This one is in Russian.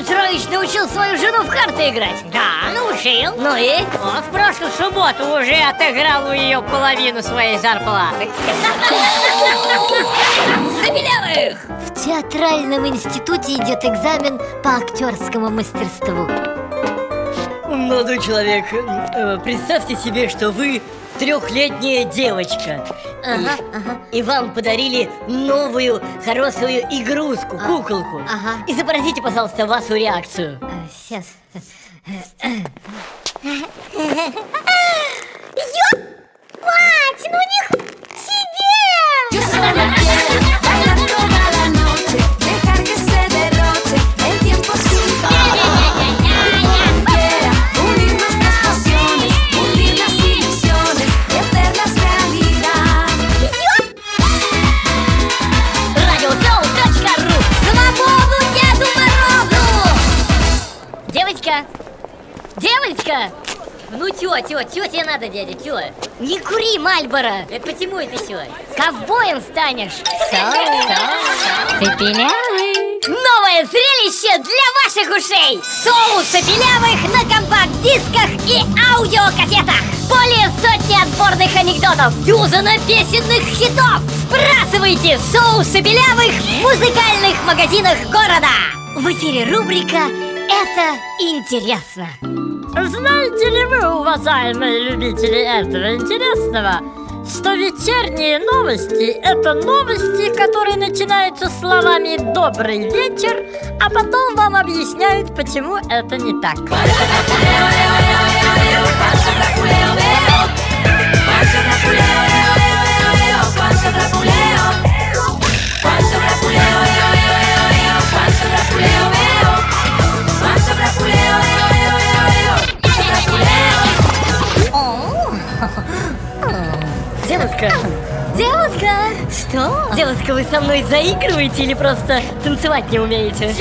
Борис Петрович научил свою жену в карты играть? Да, научил. Ну и? Он в прошлую субботу уже отыграл у нее половину своей зарплаты. Забелявых! В театральном институте идет экзамен по актерскому мастерству. Молодой человек, э, представьте себе, что вы трехлетняя девочка. Ага, ага. И вам подарили новую хорошую игрушку, А, куколку. ага. Изобразите, пожалуйста, вашу реакцию. Сейчас. Мать, Девочка! Девочка! Ну чё, чё, чё тебе надо, дядя, чё? Не кури, Мальбора! Это почему это чё? Ковбоем станешь! Цепелявый. Новое зрелище для ваших ушей! Соус белявых на компакт-дисках и аудиокассетах! Более сотни отборных анекдотов, дюзана песенных хитов! Сбрасывайте соусы белявых в музыкальных магазинах города! В эфире рубрика «Это интересно». Знаете ли вы, уважаемые любители этого интересного, что вечерние новости – это новости, которые начинаются словами «добрый вечер», а потом вам объясняют, почему это не так. Девушка, девушка! Что? Девушка, вы со мной заигрываете или просто танцевать не умеете?